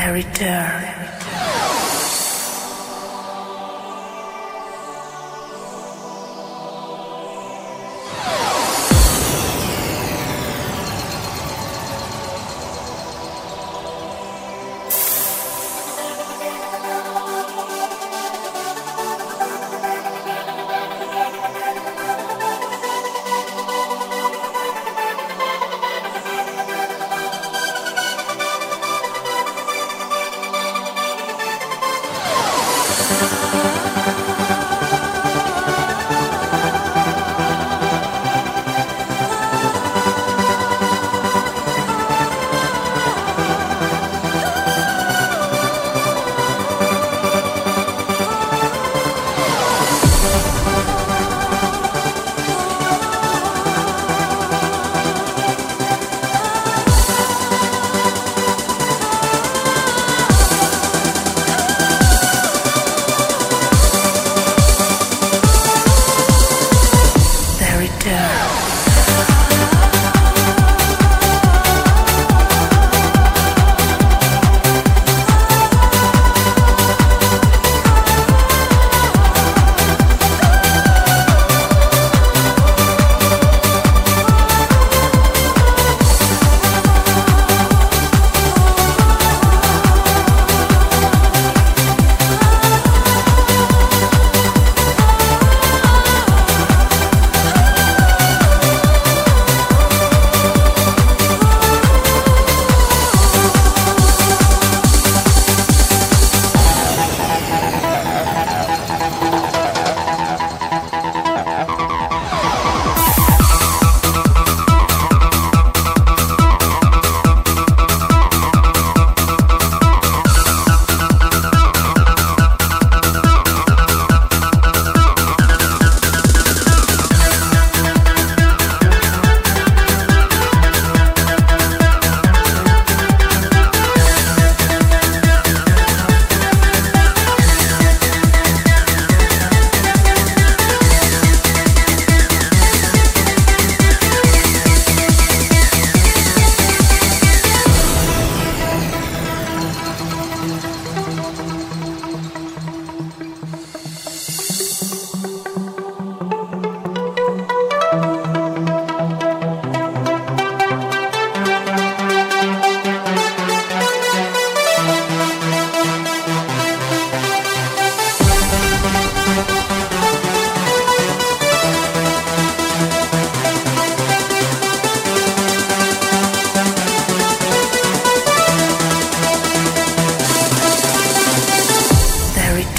their return.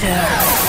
Selector.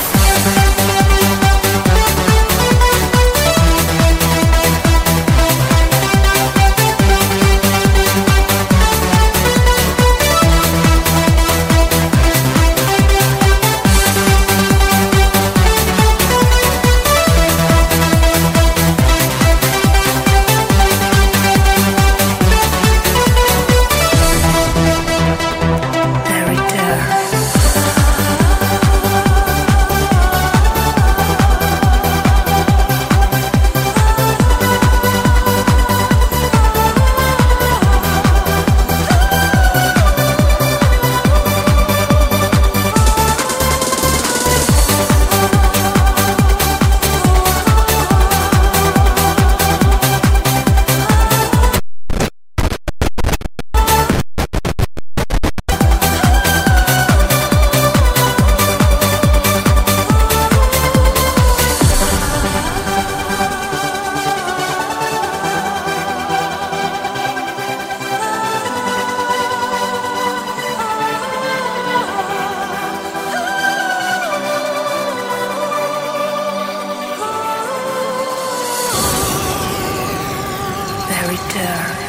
stir.